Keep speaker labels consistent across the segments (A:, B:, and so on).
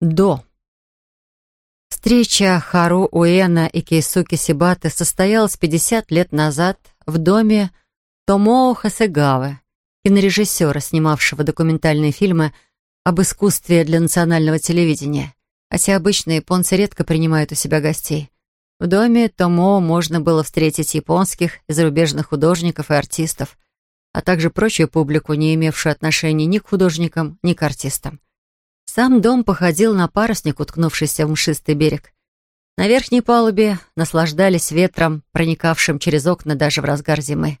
A: До. Встреча Хару Уэна и Кейсуки Сибаты состоялась 50 лет назад в доме Томоо Хасегавы, кинорежиссера, снимавшего документальные фильмы об искусстве для национального телевидения. Хотя обычно японцы редко принимают у себя гостей. В доме Томоо можно было встретить японских и зарубежных художников и артистов, а также прочую публику, не имевшую отношения ни к художникам, ни к артистам. Сам дом походил на парусник, уткнувшийся в мшистый берег. На верхней палубе наслаждались ветром, проникавшим через окна даже в разгар зимы.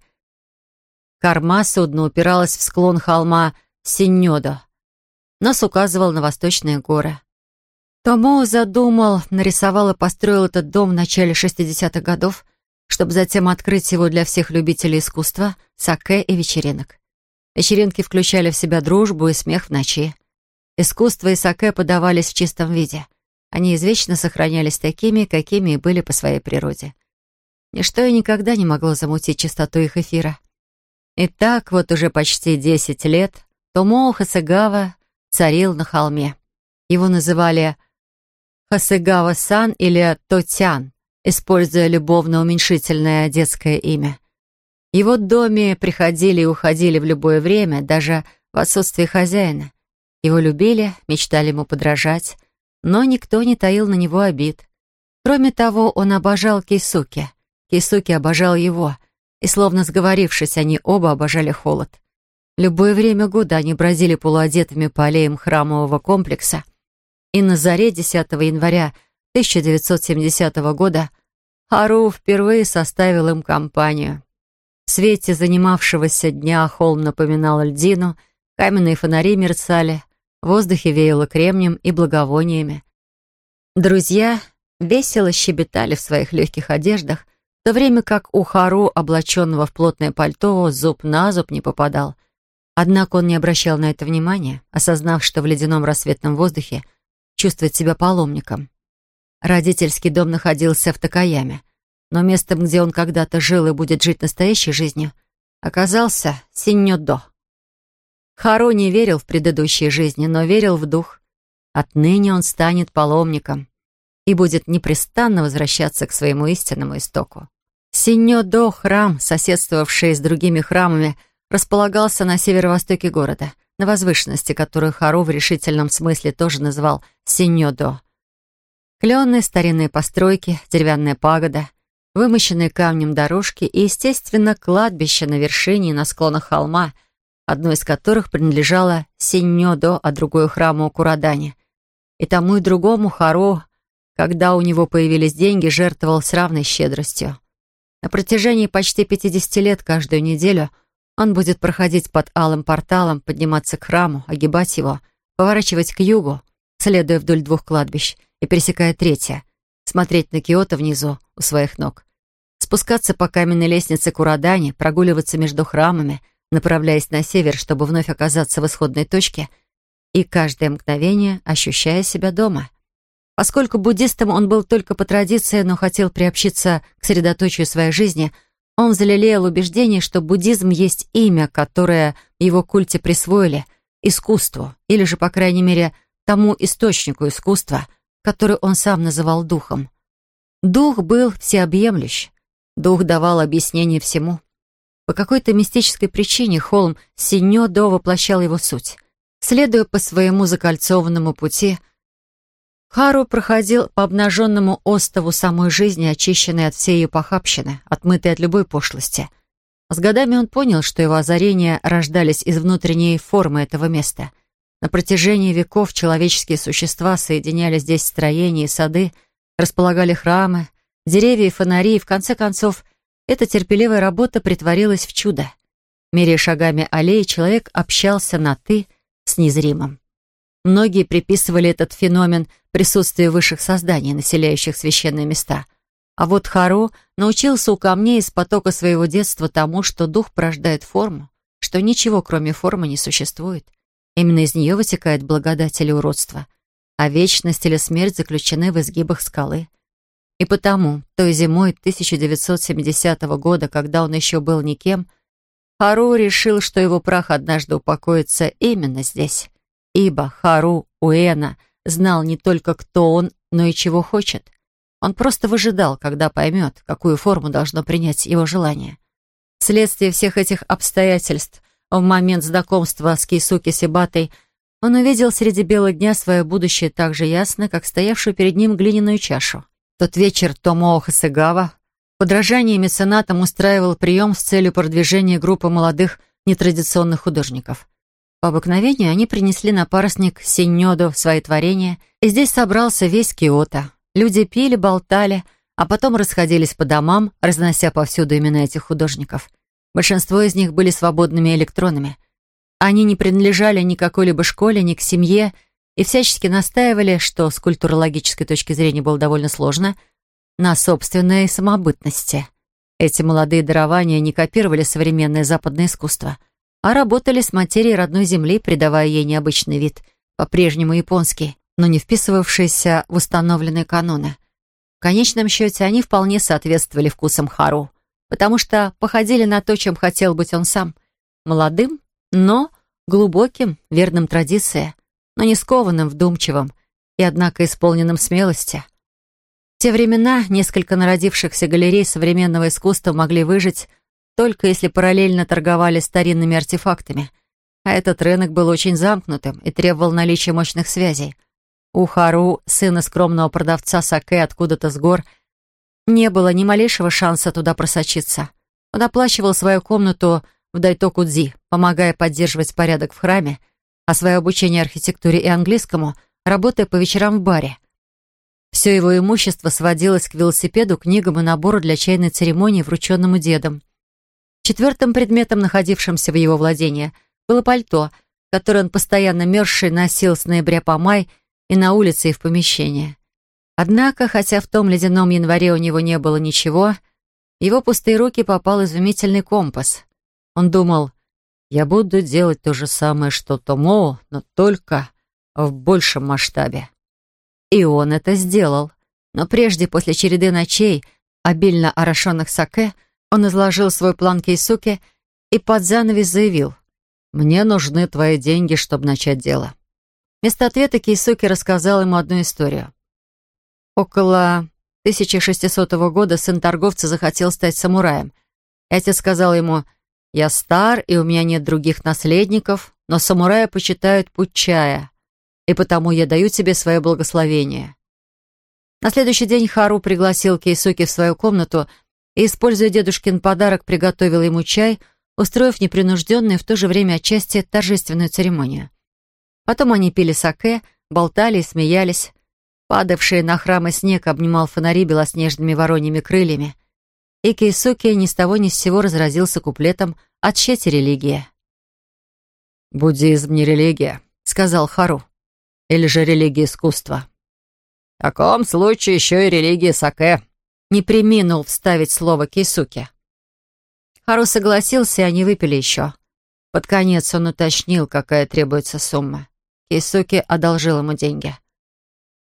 A: Корма судна упиралась в склон холма Синьодо. Нас указывал на восточные горы. Томо задумал, нарисовал и построил этот дом в начале 60-х годов, чтобы затем открыть его для всех любителей искусства, саке и вечеринок. Вечеринки включали в себя дружбу и смех в ночи. Искусство и саке подавались в чистом виде. Они извечно сохранялись такими, какими и были по своей природе. Ничто и никогда не могло замутить чистоту их эфира. И так вот уже почти десять лет Томоо Хасагава царил на холме. Его называли Хасагава-сан или Тотян, используя любовно-уменьшительное детское имя. Его доме приходили и уходили в любое время, даже в отсутствие хозяина. Его любили, мечтали ему подражать, но никто не таил на него обид. Кроме того, он обожал Кейсуки. Кейсуки обожал его, и, словно сговорившись, они оба обожали холод. Любое время года они бродили полуодетыми по аллеям храмового комплекса, и на заре 10 января 1970 года Хару впервые составил им компанию. В свете занимавшегося дня холм напоминал льдину, каменные фонари мерцали, воздухе веяло кремнем и благовониями. Друзья весело щебетали в своих легких одеждах, в то время как у Хару, облаченного в плотное пальто, зуб на зуб не попадал. Однако он не обращал на это внимания, осознав, что в ледяном рассветном воздухе чувствует себя паломником. Родительский дом находился в Такаяме, но местом, где он когда-то жил и будет жить настоящей жизнью, оказался Синьодо. Хару не верил в предыдущие жизни, но верил в дух. Отныне он станет паломником и будет непрестанно возвращаться к своему истинному истоку. Синьо-до храм, соседствовавший с другими храмами, располагался на северо-востоке города, на возвышенности, которую Хару в решительном смысле тоже называл Синьо-до. Кленные старинные постройки, деревянная пагода, вымощенные камнем дорожки и, естественно, кладбище на вершине и на склонах холма — одно из которых принадлежало Синьодо, а другое храму Курадани. И тому и другому Харо, когда у него появились деньги, жертвовал с равной щедростью. На протяжении почти 50 лет каждую неделю он будет проходить под алым порталом, подниматься к храму, огибать его, поворачивать к югу, следуя вдоль двух кладбищ и пересекая третье, смотреть на Киото внизу, у своих ног, спускаться по каменной лестнице Курадани, прогуливаться между храмами, направляясь на север, чтобы вновь оказаться в исходной точке, и каждое мгновение ощущая себя дома. Поскольку буддистом он был только по традиции, но хотел приобщиться к средоточию своей жизни, он залелеял убеждение, что буддизм есть имя, которое его культе присвоили, искусству, или же, по крайней мере, тому источнику искусства, который он сам называл духом. Дух был всеобъемлющ. Дух давал объяснение всему. По какой-то мистической причине холм Синьо-До воплощал его суть. Следуя по своему закольцованному пути, Хару проходил по обнаженному остову самой жизни, очищенной от всей ее похабщины, отмытой от любой пошлости. С годами он понял, что его озарения рождались из внутренней формы этого места. На протяжении веков человеческие существа соединяли здесь строения и сады, располагали храмы, деревья и фонари, и в конце концов эта терпеливая работа притворилась в чудо. Меряя шагами аллеи, человек общался на «ты» с незримым. Многие приписывали этот феномен присутствию высших созданий, населяющих священные места. А вот Хару научился у камней из потока своего детства тому, что дух порождает форму, что ничего, кроме формы, не существует. Именно из нее вытекает благодать или уродство, а вечность или смерть заключены в изгибах скалы — и потому, той зимой 1970 года, когда он еще был никем, Хару решил, что его прах однажды упокоится именно здесь, ибо Хару Уэна знал не только кто он, но и чего хочет. Он просто выжидал, когда поймет, какую форму должно принять его желание. Вследствие всех этих обстоятельств, в момент знакомства с Кейсуки Сибатой, он увидел среди бела дня свое будущее так же ясно, как стоявшую перед ним глиняную чашу. Тот вечер Томоо Хасыгава в подражании меценатам устраивал прием с целью продвижения группы молодых нетрадиционных художников. По обыкновению они принесли на парусник Синьоду свои творения, и здесь собрался весь Киото. Люди пили, болтали, а потом расходились по домам, разнося повсюду имена этих художников. Большинство из них были свободными электронами. Они не принадлежали ни какой-либо школе, ни к семье, и всячески настаивали, что с культурологической точки зрения было довольно сложно, на собственной самобытности. Эти молодые дарования не копировали современное западное искусство, а работали с материей родной земли, придавая ей необычный вид, по-прежнему японский, но не вписывавшийся в установленные каноны. В конечном счете они вполне соответствовали вкусам Хару, потому что походили на то, чем хотел быть он сам. Молодым, но глубоким, верным традиции, но не скованным, вдумчивым и, однако, исполненным смелости. В те времена несколько народившихся галерей современного искусства могли выжить только если параллельно торговали старинными артефактами, а этот рынок был очень замкнутым и требовал наличия мощных связей. У Хару, сына скромного продавца саке откуда-то с гор, не было ни малейшего шанса туда просочиться. Он оплачивал свою комнату в Дайтокудзи, помогая поддерживать порядок в храме, а свое обучение архитектуре и английскому, работая по вечерам в баре. Все его имущество сводилось к велосипеду, книгам и набору для чайной церемонии, врученному дедом. Четвертым предметом, находившимся в его владении, было пальто, которое он постоянно мерзший носил с ноября по май и на улице, и в помещении. Однако, хотя в том ледяном январе у него не было ничего, в его пустые руки попал изумительный компас. Он думал, я буду делать то же самое, что Томоу, но только в большем масштабе. И он это сделал. Но прежде, после череды ночей, обильно орошенных саке, он изложил свой план Кейсуке и под занавес заявил, «Мне нужны твои деньги, чтобы начать дело». Вместо ответа Кейсуки рассказал ему одну историю. Около 1600 года сын торговца захотел стать самураем. Отец сказал ему, «Я стар, и у меня нет других наследников, но самурая почитают путь чая, и потому я даю тебе свое благословение». На следующий день Хару пригласил Кейсуки в свою комнату и, используя дедушкин подарок, приготовил ему чай, устроив непринужденную в то же время отчасти торжественную церемонию. Потом они пили саке, болтали и смеялись. Падавший на храмы снег обнимал фонари белоснежными вороньими крыльями — и Кейсуки ни с того ни с сего разразился куплетом от щети религия. «Буддизм не религия», — сказал Хару. «Или же религия искусства». «В таком случае еще и религия саке», — не приминул вставить слово Кейсуки. Хару согласился, и они выпили еще. Под конец он уточнил, какая требуется сумма. Кейсуки одолжил ему деньги.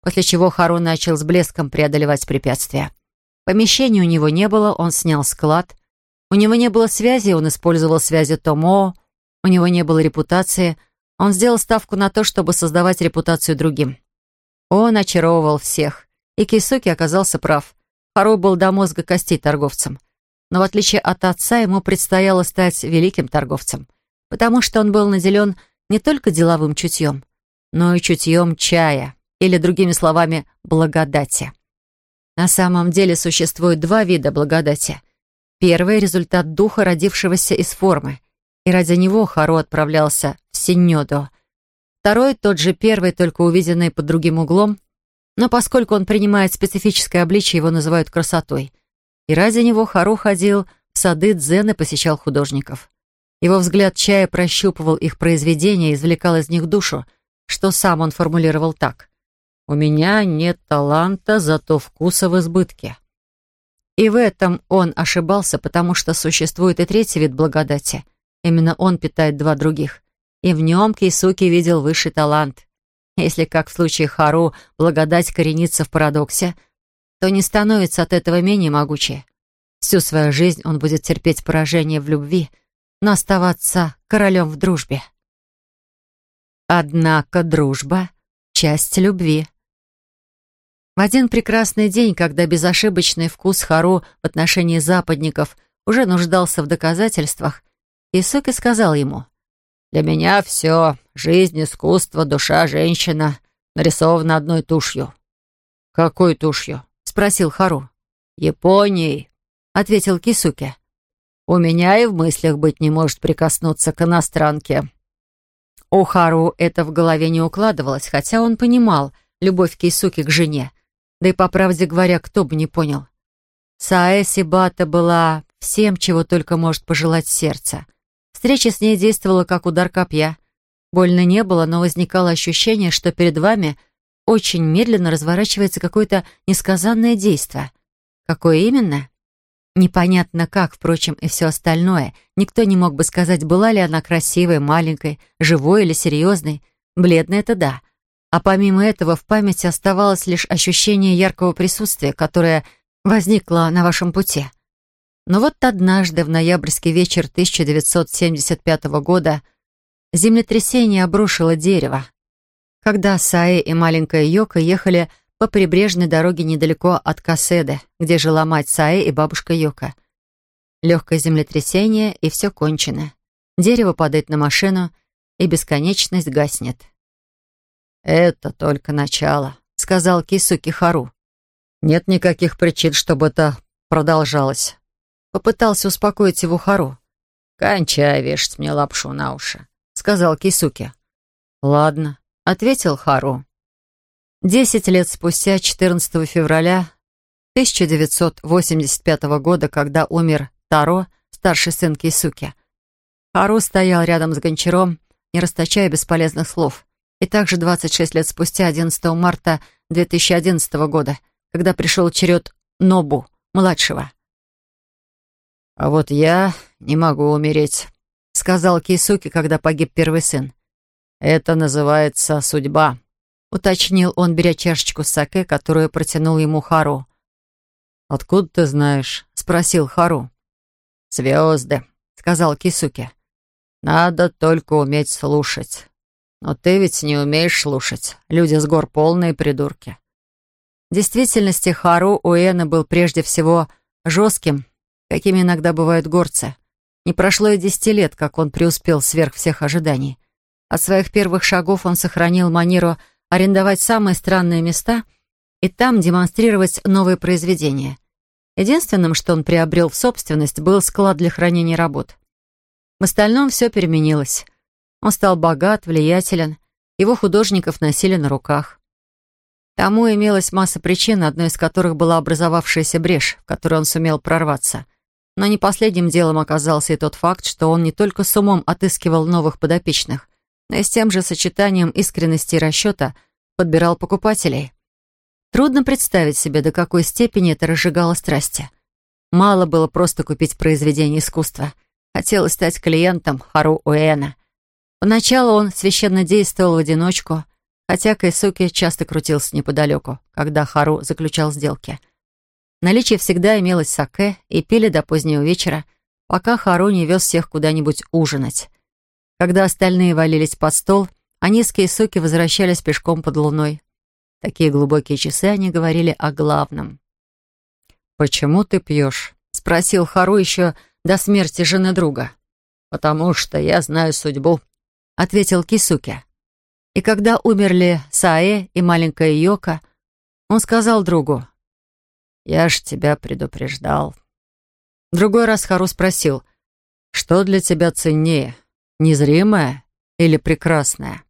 A: После чего Хару начал с блеском преодолевать препятствия. Помещения у него не было, он снял склад. У него не было связи, он использовал связи Томо. У него не было репутации. Он сделал ставку на то, чтобы создавать репутацию другим. Он очаровывал всех. И Кейсуки оказался прав. Харо был до мозга костей торговцем. Но в отличие от отца, ему предстояло стать великим торговцем, потому что он был наделен не только деловым чутьем, но и чутьем чая, или, другими словами, благодати. На самом деле существует два вида благодати. Первый — результат духа, родившегося из формы, и ради него Харо отправлялся в Синьодо. Второй — тот же первый, только увиденный под другим углом, но поскольку он принимает специфическое обличие, его называют красотой. И ради него Харо ходил в сады дзен и посещал художников. Его взгляд чая прощупывал их произведения и извлекал из них душу, что сам он формулировал так. У меня нет таланта, зато вкуса в избытке. И в этом он ошибался, потому что существует и третий вид благодати. Именно он питает два других. И в нем Кейсуки видел высший талант. Если, как в случае Хару, благодать коренится в парадоксе, то не становится от этого менее могучей. Всю свою жизнь он будет терпеть поражение в любви, но оставаться королем в дружбе. Однако дружба часть любви. В один прекрасный день, когда безошибочный вкус Хару в отношении западников уже нуждался в доказательствах, Исуки сказал ему, «Для меня все — жизнь, искусство, душа, женщина — нарисовано одной тушью». «Какой тушью?» — спросил Хару. «Японией», — ответил Кисуки. «У меня и в мыслях быть не может прикоснуться к иностранке». У Хару это в голове не укладывалось, хотя он понимал любовь Кисуки к жене. Да и, по правде говоря, кто бы не понял. Саэ Сибата была всем, чего только может пожелать сердце. Встреча с ней действовала как удар копья. Больно не было, но возникало ощущение, что перед вами очень медленно разворачивается какое-то несказанное действие. Какое именно? Непонятно как, впрочем, и все остальное. Никто не мог бы сказать, была ли она красивой, маленькой, живой или серьезной. Бледной — это да. А помимо этого в памяти оставалось лишь ощущение яркого присутствия, которое возникло на вашем пути. Но вот однажды, в ноябрьский вечер 1975 года, землетрясение обрушило дерево. Когда Саи и маленькая Йока ехали по прибрежной дороге недалеко от Каседы, где жила мать Саи и бабушка Йока. Легкое землетрясение, и все кончено. Дерево падает на машину, и бесконечность гаснет. «Это только начало», — сказал Кисуки Хару. «Нет никаких причин, чтобы это продолжалось». Попытался успокоить его Хару. «Кончай вешать мне лапшу на уши», — сказал Кисуки. «Ладно», — ответил Хару. Десять лет спустя, 14 февраля 1985 года, когда умер Таро, старший сын Кисуки, Хару стоял рядом с Гончаром, не расточая бесполезных слов. И также 26 лет спустя, 11 марта 2011 года, когда пришел черед Нобу, младшего. «А вот я не могу умереть», — сказал Кисуки, когда погиб первый сын. «Это называется судьба» уточнил он, беря чашечку саке, которую протянул ему Хару. «Откуда ты знаешь?» — спросил Хару. «Звезды», — сказал Кисуки. «Надо только уметь слушать. Но ты ведь не умеешь слушать. Люди с гор полные придурки». В действительности Хару Уэна был прежде всего жестким, какими иногда бывают горцы. Не прошло и десяти лет, как он преуспел сверх всех ожиданий. От своих первых шагов он сохранил манеру арендовать самые странные места и там демонстрировать новые произведения. Единственным, что он приобрел в собственность, был склад для хранения работ. В остальном все переменилось. Он стал богат, влиятелен, его художников носили на руках. Тому имелась масса причин, одной из которых была образовавшаяся брешь, в которую он сумел прорваться. Но не последним делом оказался и тот факт, что он не только с умом отыскивал новых подопечных, но и с тем же сочетанием искренности и расчета подбирал покупателей. Трудно представить себе, до какой степени это разжигало страсти. Мало было просто купить произведение искусства. Хотелось стать клиентом Хару Уэна. Поначалу он священно действовал в одиночку, хотя Кайсуки часто крутился неподалеку, когда Хару заключал сделки. В всегда имелось саке и пили до позднего вечера, пока Хару не вез всех куда-нибудь ужинать. Когда остальные валились под стол, а низкие соки возвращались пешком под луной. Такие глубокие часы они говорили о главном. «Почему ты пьешь?» — спросил Хару еще до смерти жены друга. «Потому что я знаю судьбу», — ответил Кисуки. И когда умерли Саэ и маленькая Йока, он сказал другу, «Я ж тебя предупреждал». Другой раз Хару спросил, «Что для тебя ценнее, Незримая или прекрасная?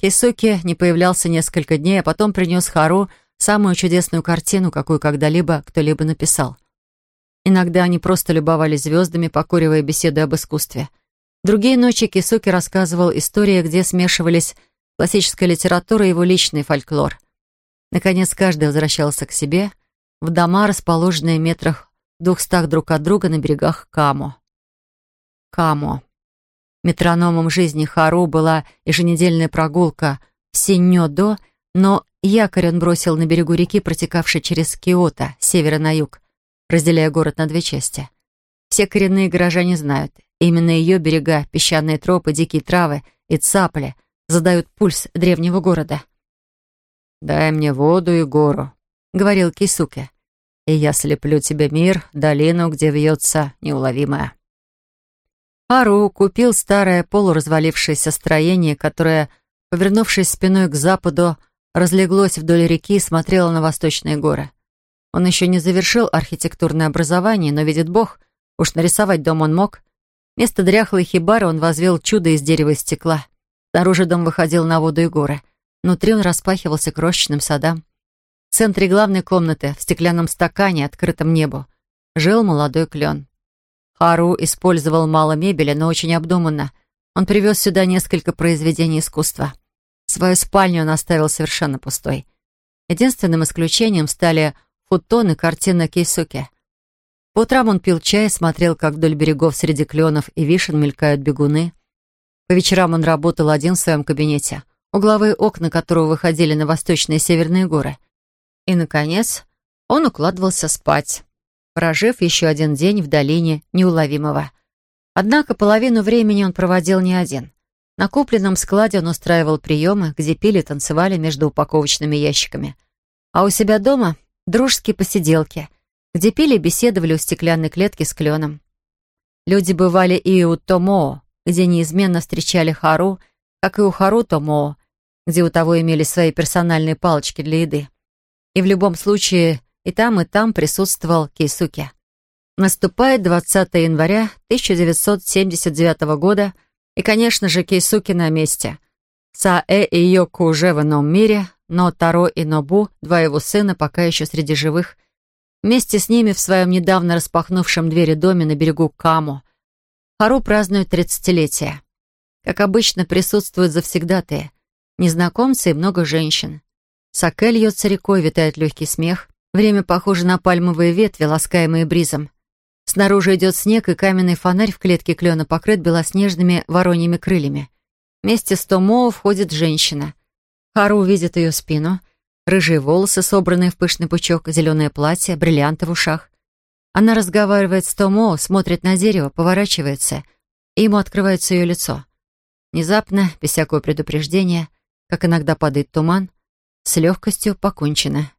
A: Кисуки не появлялся несколько дней, а потом принес Хару самую чудесную картину, какую когда-либо кто-либо написал. Иногда они просто любовались звездами, покуривая беседы об искусстве. Другие ночи Кисуки рассказывал истории, где смешивались классическая литература и его личный фольклор. Наконец, каждый возвращался к себе в дома, расположенные в метрах двухстах друг от друга на берегах Камо. Камо. Метрономом жизни Хару была еженедельная прогулка в Синьо-до, но якорь он бросил на берегу реки, протекавшей через Киото, с севера на юг, разделяя город на две части. Все коренные горожане знают, именно ее берега, песчаные тропы, дикие травы и цапли задают пульс древнего города.
B: «Дай мне воду и гору», — говорил Кисуке. «И я слеплю тебе мир, долину, где вьется неуловимое». Ару купил старое полуразвалившееся строение, которое, повернувшись спиной к западу, разлеглось вдоль реки и смотрело на восточные горы. Он еще не завершил архитектурное образование, но, видит Бог, уж нарисовать дом он мог. Вместо дряхлой хибары он возвел чудо из дерева и стекла. Снаружи дом выходил на воду и горы. Внутри он распахивался крошечным садам. В центре главной комнаты, в стеклянном стакане, открытом небу, жил молодой клен. Хару использовал мало мебели, но очень обдуманно. Он привез сюда несколько произведений искусства. Свою спальню он оставил совершенно пустой. Единственным исключением стали футон и картина Кейсуки. По утрам он пил чай, смотрел, как вдоль берегов среди кленов и вишен мелькают бегуны. По вечерам он работал один в своем кабинете угловые окна которого выходили на восточные и северные горы. И, наконец, он укладывался спать, прожив еще один день в долине неуловимого. Однако половину времени он проводил не один. На купленном складе он устраивал приемы, где пили танцевали между упаковочными ящиками. А у себя дома — дружеские посиделки, где пили и беседовали у стеклянной клетки с кленом. Люди бывали и у Томоо, где неизменно встречали Хару, как и у Хару Томоо, где у того имели свои персональные палочки для еды. И в любом случае и там, и там присутствовал Кейсуке. Наступает 20 января 1979 года, и, конечно же, Кейсуки на месте. Саэ и Йоко уже в ином мире, но Таро и Нобу, два его сына, пока еще среди живых, вместе с ними в своем недавно распахнувшем двери доме на берегу Камо. Хару празднует тридцатилетие. Как обычно, присутствуют завсегдатые — незнакомцы и много женщин. Саке льется рекой, витает легкий смех. Время похоже на пальмовые ветви, ласкаемые бризом. Снаружи идет снег, и каменный фонарь в клетке клена покрыт белоснежными вороньими крыльями. Вместе с Томоо входит женщина. Хару видит ее спину. Рыжие волосы, собранные в пышный пучок, зеленое платье, бриллианты в ушах. Она разговаривает с Томоо, смотрит на дерево, поворачивается, и ему открывается ее лицо. Внезапно, без всякого предупреждения, как иногда падает туман, с легкостью покончено.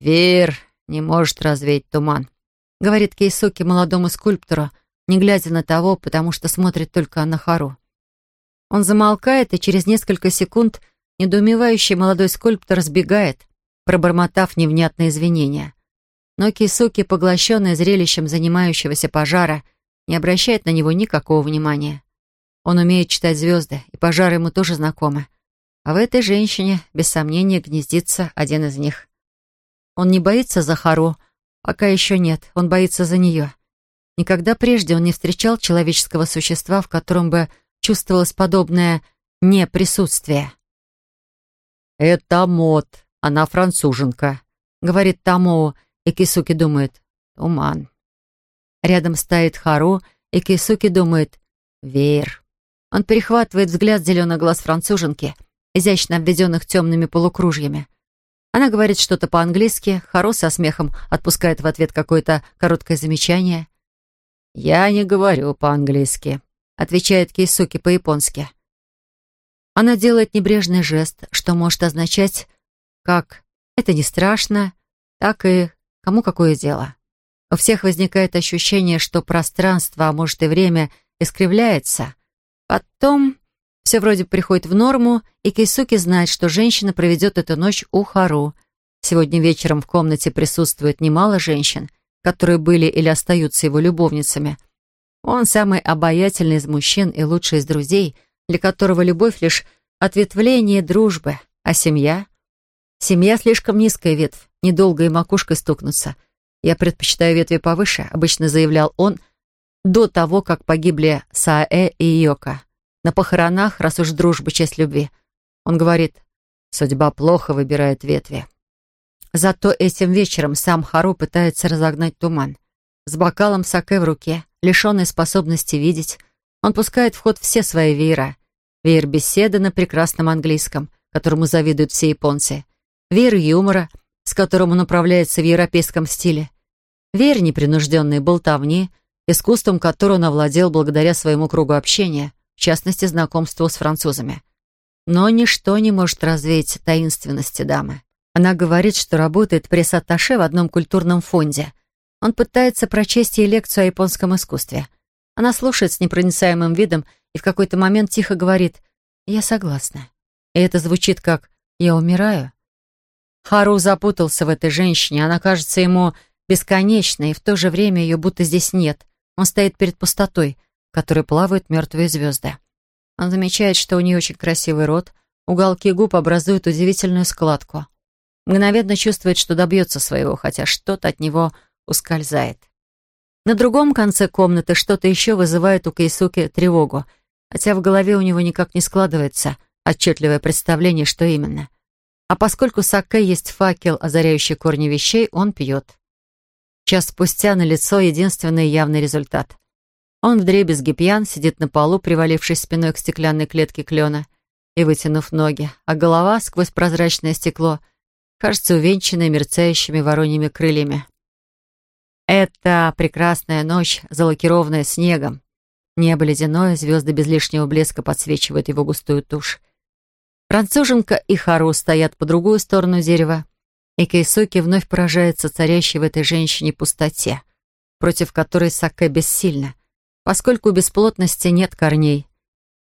B: «Веер не может развеять туман», — говорит Кейсуки молодому скульптору, не глядя на того, потому что смотрит только на Хару. Он замолкает, и через несколько секунд недоумевающий молодой скульптор сбегает, пробормотав невнятные извинения. Но Кисуки, поглощенный зрелищем занимающегося пожара, не обращает на него никакого внимания. Он умеет читать звезды, и пожары ему тоже знакомы. А в этой женщине, без сомнения, гнездится один из них. Он не боится за Хару, пока еще нет, он боится за нее. Никогда прежде он не встречал человеческого существа, в котором бы чувствовалось подобное неприсутствие. «Это Мот, она француженка», — говорит Тамоу, и Кисуки думает «Туман». Рядом стоит Хару, и Кисуки думает «Веер». Он перехватывает взгляд зеленых глаз француженки, изящно обведенных темными полукружьями. Она говорит что-то по-английски, Харо со смехом отпускает в ответ какое-то короткое замечание. «Я не говорю по-английски», — отвечает Кейсуки по-японски. Она делает небрежный жест, что может означать как «это не страшно», так и «кому какое дело». У всех возникает ощущение, что пространство, а может и время, искривляется — Потом все вроде приходит в норму, и Кейсуки знает, что женщина проведет эту ночь у Хару. Сегодня вечером в комнате присутствует немало женщин, которые были или остаются его любовницами. Он самый обаятельный из мужчин и лучший из друзей, для которого любовь лишь ответвление дружбы, а семья? Семья слишком низкая ветвь, недолго и макушкой стукнуться. Я предпочитаю ветви повыше, обычно заявлял он, — до того, как погибли Саэ и Йока. На похоронах, раз уж дружба, честь любви. Он говорит, судьба плохо выбирает ветви. Зато этим вечером сам Хару пытается разогнать туман. С бокалом саке в руке, лишенной способности видеть, он пускает в ход все свои веера. Веер беседы на прекрасном английском, которому завидуют все японцы. Веер юмора, с которым он управляется в европейском стиле. Веер непринужденной болтовни — искусством которого он овладел благодаря своему кругу общения, в частности, знакомству с французами.
A: Но ничто не может развеять таинственности дамы. Она говорит, что работает пресс-атташе в одном культурном фонде. Он пытается прочесть ей лекцию о японском искусстве. Она слушает с непроницаемым видом и в какой-то момент тихо говорит «Я согласна». И это звучит как «Я умираю». Хару запутался в этой женщине. Она кажется ему бесконечной, и в то же время ее будто здесь нет. Он стоит перед пустотой, в которой плавают мертвые звезды. Он замечает, что у нее очень красивый рот, уголки губ образуют удивительную складку. Мгновенно чувствует, что добьется своего, хотя что-то от него ускользает. На другом конце комнаты что-то еще вызывает у Кейсуки тревогу, хотя в голове у него никак не складывается отчетливое представление, что именно. А поскольку саке есть факел, озаряющий корни вещей, он пьет. Час спустя на лицо единственный явный результат. Он вдребезги пьян, сидит на полу, привалившись спиной к стеклянной клетке клена и вытянув ноги, а голова сквозь прозрачное стекло кажется увенчанной мерцающими вороньими крыльями. Это прекрасная ночь, залакированная снегом. Небо ледяное, звезды без лишнего блеска подсвечивают его густую тушь. Француженка и Хару стоят по другую сторону дерева, и Кейсоки вновь поражается царящей в этой женщине пустоте, против которой Саке бессильна, поскольку у бесплотности нет корней.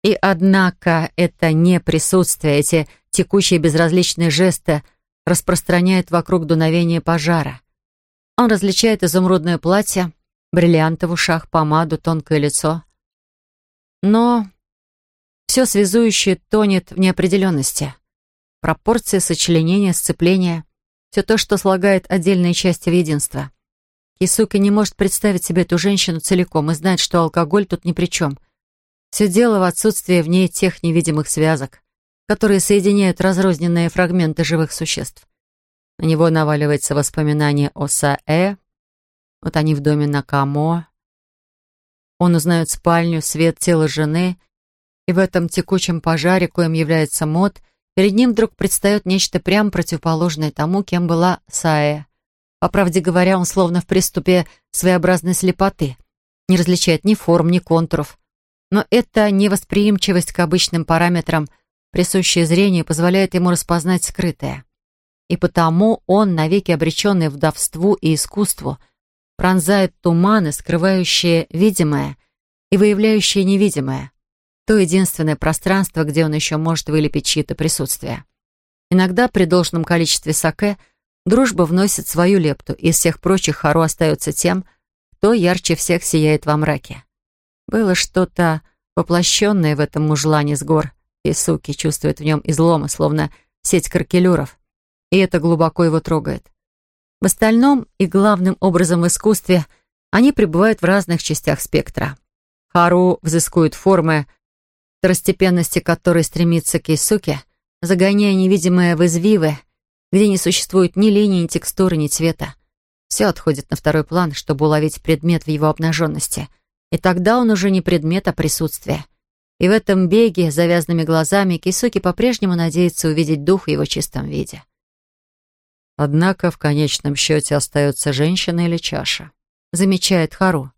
A: И однако это не присутствие, эти текущие безразличные жесты распространяют вокруг дуновения пожара. Он различает изумрудное платье, бриллианты в ушах, помаду, тонкое лицо. Но все связующее тонет в неопределенности. Пропорции, сочленения, сцепления — все то, что слагает отдельные части в единство. Кисука не может представить себе эту женщину целиком и знает, что алкоголь тут ни при чем. Все дело в отсутствии в ней тех невидимых связок, которые соединяют разрозненные фрагменты живых существ. На него наваливается воспоминание о Саэ. Вот они в доме Накамо. Он узнает спальню, свет тела жены — и в этом текучем пожаре, коим является Мод, перед ним вдруг предстает нечто прямо противоположное тому, кем была Сая. По правде говоря, он словно в приступе своеобразной слепоты. Не различает ни форм, ни контуров. Но эта невосприимчивость к обычным параметрам, присущая зрению, позволяет ему распознать скрытое. И потому он, навеки обреченный вдовству и искусству, пронзает туманы, скрывающие видимое и выявляющие невидимое, то единственное пространство, где он еще может вылепить чьи-то присутствия. Иногда при должном количестве саке дружба вносит свою лепту, и из всех прочих Хару остается тем, кто ярче всех сияет во мраке. Было что-то воплощенное в этом мужлане с гор, и Суки чувствует в нем излома, словно сеть каркелюров, и это глубоко его трогает. В остальном и главным образом в искусстве они пребывают в разных частях спектра. Хару взыскует формы, второстепенности которой стремится Кейсуке, загоняя невидимое в извивы, где не существует ни линии, ни текстуры, ни цвета. Все отходит на второй план, чтобы уловить предмет в его обнаженности. И тогда он уже не предмет, а присутствие. И в этом беге, завязанными глазами, Кейсуки по-прежнему надеется увидеть дух в его чистом виде. Однако в конечном счете остается женщина или чаша, замечает Хару.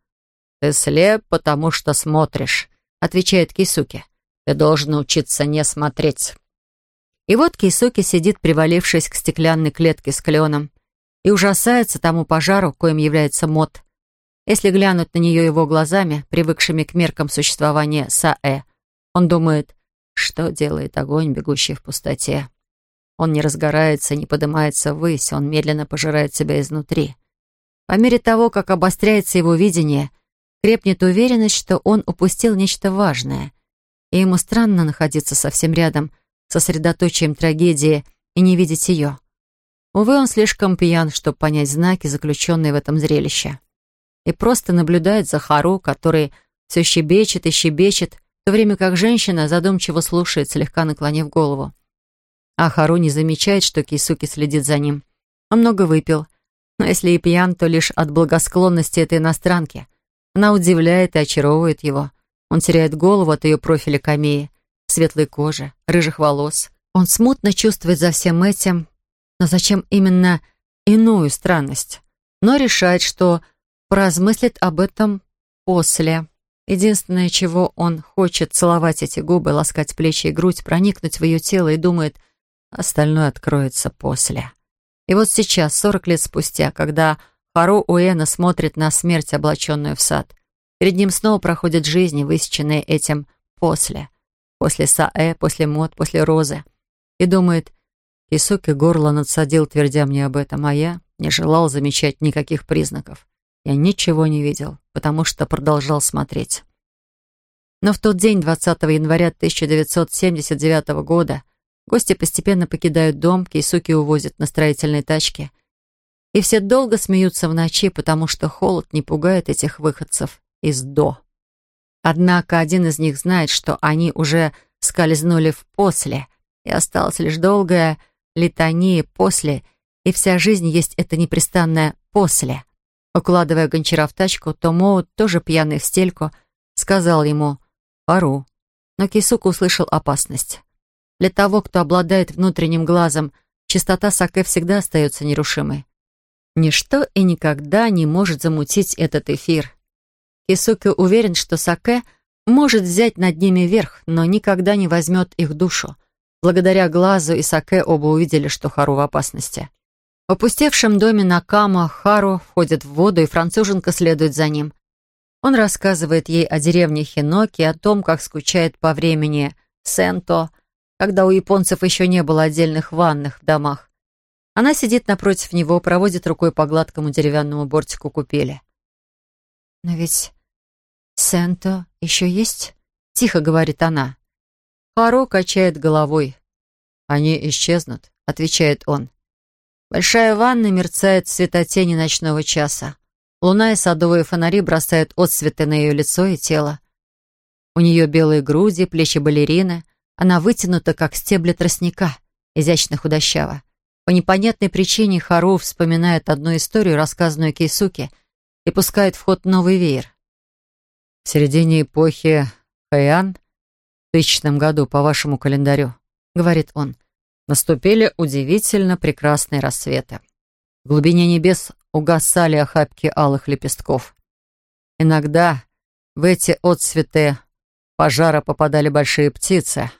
A: «Ты слеп, потому что смотришь», — отвечает Кисуки. Ты должен научиться не смотреть». И вот Кейсуки сидит, привалившись к стеклянной клетке с кленом, и ужасается тому пожару, коим является Мод. Если глянуть на нее его глазами, привыкшими к меркам существования Саэ, он думает, что делает огонь, бегущий в пустоте. Он не разгорается, не поднимается ввысь, он медленно пожирает себя изнутри. По мере того, как обостряется его видение, крепнет уверенность, что он упустил нечто важное — и ему странно находиться совсем рядом, сосредоточием трагедии, и не видеть ее. Увы, он слишком пьян, чтобы понять знаки, заключенные в этом зрелище. И просто наблюдает за Хару, который все щебечет и щебечет, в то время как женщина задумчиво слушает, слегка наклонив голову. А Хару не замечает, что Кисуки следит за ним. Он много выпил, но если и пьян, то лишь от благосклонности этой иностранки. Она удивляет и очаровывает его. Он теряет голову от ее профиля камеи, светлой кожи, рыжих волос. Он смутно чувствует за всем этим, но зачем именно иную странность? Но решает, что поразмыслит об этом после. Единственное, чего он хочет, целовать эти губы, ласкать плечи и грудь, проникнуть в ее тело и думает, остальное откроется после. И вот сейчас, сорок лет спустя, когда Хару Уэна смотрит на смерть, облаченную в сад, перед ним снова проходит жизни, высеченные этим «после». После Саэ, после Мод, после Розы. И думает, Исуки горло надсадил, твердя мне об этом, а я не желал замечать никаких признаков. Я ничего не видел, потому что продолжал смотреть. Но в тот день, 20 января 1979 года, гости постепенно покидают дом, Кейсуки увозят на строительной тачке. И все долго смеются в ночи, потому что холод не пугает этих выходцев из «до». Однако один из них знает, что они уже скользнули в «после», и осталась лишь долгая литания «после», и вся жизнь есть это непрестанное «после». Укладывая гончара в тачку, Томоу, тоже пьяный в стельку, сказал ему «Пару». Но Кисука услышал опасность. Для того, кто обладает внутренним глазом, чистота саке всегда остается нерушимой. Ничто и никогда не может замутить этот эфир. Кисуки уверен, что саке может взять над ними верх, но никогда не возьмет их душу. Благодаря глазу и саке оба увидели, что Хару в опасности. В опустевшем доме Накама Хару входит в воду, и француженка следует за ним. Он рассказывает ей о деревне Хиноки, о том, как скучает по времени Сенто, когда у японцев еще не было отдельных ванных в домах. Она сидит напротив него, проводит рукой по гладкому деревянному бортику купели. «Но ведь Сенто еще есть?» — тихо говорит она. Харо качает головой. «Они исчезнут», — отвечает он. Большая ванна мерцает в светотени ночного часа. Луна и садовые фонари бросают отсветы на ее лицо и тело. У нее белые груди, плечи балерины. Она вытянута, как стебли тростника, изящно худощава. По непонятной причине Хару вспоминает одну историю, рассказанную Кейсуке, и пускает в ход новый веер. В середине эпохи Хайан, в тысячном году по вашему календарю, говорит он, Наступили удивительно прекрасные рассветы. В глубине небес угасали охапки алых лепестков. Иногда в эти отцветы пожара попадали большие птицы.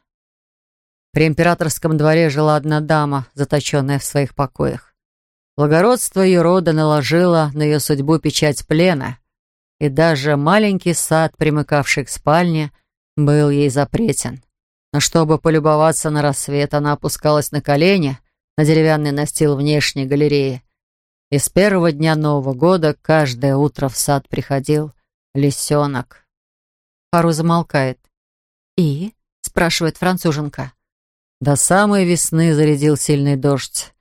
A: При императорском дворе жила одна дама, заточенная в своих покоях. Благородство ее рода наложило на ее судьбу печать плена, и даже маленький сад, примыкавший к спальне, был ей запретен. Но чтобы полюбоваться на рассвет, она опускалась на колени на деревянный настил внешней галереи. И с первого дня Нового года каждое утро в сад приходил лисенок. Хару замолкает. «И?» — спрашивает француженка. До самой весны зарядил сильный дождь,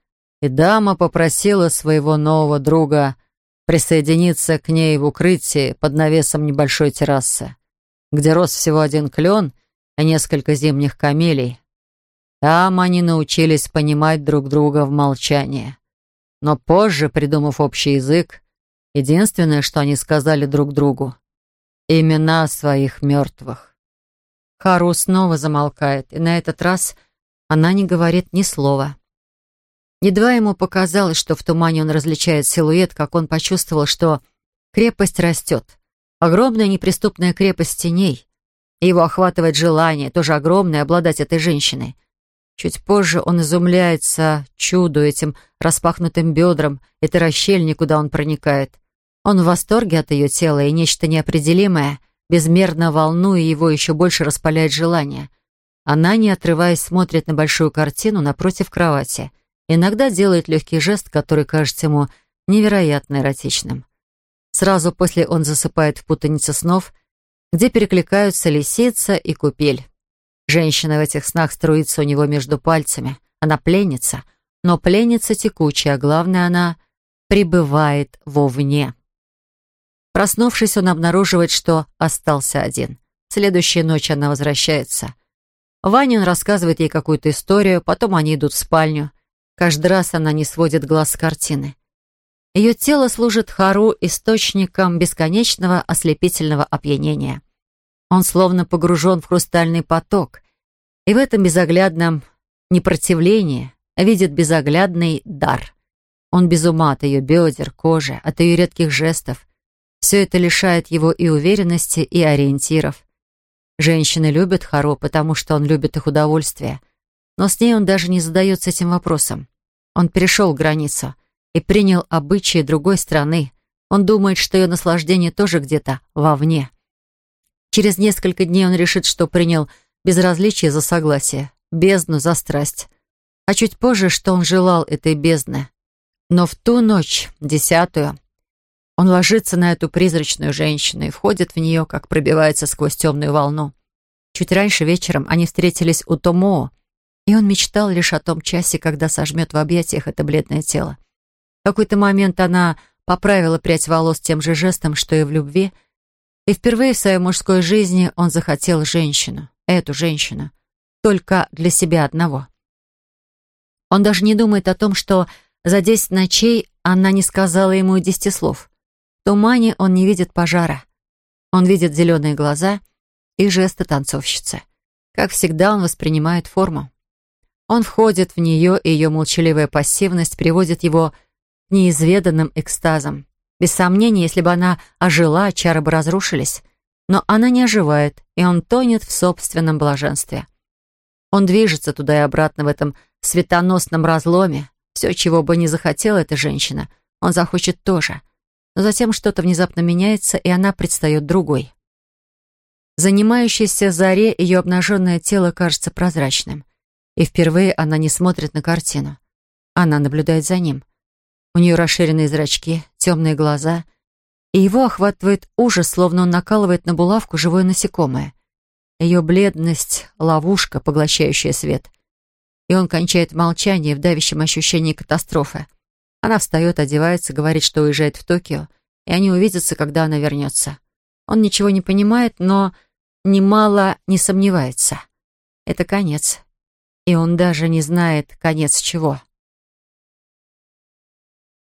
A: и дама попросила своего нового друга присоединиться к ней в укрытии под навесом небольшой террасы, где рос всего один клен а несколько зимних камелей. Там они научились понимать друг друга в молчании. Но позже, придумав общий язык, единственное, что они сказали друг другу — имена своих мертвых. Хару снова замолкает, и на этот раз она не говорит ни слова. Едва ему показалось, что в тумане он различает силуэт, как он почувствовал, что крепость растет. Огромная неприступная крепость теней, его охватывает желание, тоже огромное, обладать этой женщиной. Чуть позже он изумляется чуду этим распахнутым бедрам, этой расщельни, куда он проникает. Он в восторге от ее тела, и нечто неопределимое, безмерно волнуя его, еще больше распаляет желание. Она, не отрываясь, смотрит на большую картину напротив кровати. Иногда делает легкий жест, который кажется ему невероятно эротичным. Сразу после он засыпает в путанице снов где перекликаются лисица и купель. Женщина в этих снах струится у него между пальцами. Она пленница, но пленница текучая, главное, она пребывает вовне. Проснувшись, он обнаруживает, что остался один. Следующей ночью она возвращается. Ваня он рассказывает ей какую-то историю, потом они идут в спальню. Каждый раз она не сводит глаз с картины. Ее тело служит Хару источником бесконечного ослепительного опьянения. Он словно погружен в хрустальный поток, и в этом безоглядном непротивлении видит безоглядный дар. Он без ума от ее бедер, кожи, от ее редких жестов. Все это лишает его и уверенности, и ориентиров. Женщины любят Харо, потому что он любит их удовольствие. Но с ней он даже не задается этим вопросом. Он перешел границу и принял обычаи другой страны. Он думает, что ее наслаждение тоже где-то вовне. Через несколько дней он решит, что принял безразличие за согласие, бездну за страсть. А чуть позже, что он желал этой бездны. Но в ту ночь, десятую, он ложится на эту призрачную женщину и входит в нее, как пробивается сквозь темную волну. Чуть раньше вечером они встретились у Томоо, и он мечтал лишь о том часе, когда сожмет в объятиях это бледное тело. В какой-то момент она поправила прядь волос тем же жестом, что и в любви, и впервые в своей мужской жизни он захотел женщину, эту женщину, только для себя одного. Он даже не думает о том, что за десять ночей она не сказала ему и десяти слов. В тумане он не видит пожара. Он видит зеленые глаза и жесты танцовщицы. Как всегда, он воспринимает форму. Он входит в нее, и ее молчаливая пассивность приводит его к неизведанным экстазам. Без сомнения, если бы она ожила, чары бы разрушились. Но она не оживает, и он тонет в собственном блаженстве. Он движется туда и обратно в этом светоносном разломе. Все, чего бы не захотела эта женщина, он захочет тоже — но затем что-то внезапно меняется, и она предстает другой. Занимающейся заре ее обнаженное тело кажется прозрачным, и впервые она не смотрит на картину. Она наблюдает за ним. У нее расширенные зрачки, темные глаза, и его охватывает ужас, словно он накалывает на булавку живое насекомое. Ее бледность — ловушка, поглощающая свет. И он кончает в молчании в давящем ощущении катастрофы — она встает, одевается, говорит, что уезжает в Токио, и они увидятся, когда она вернется. Он ничего не понимает, но немало не сомневается. Это конец. И он даже не знает, конец чего.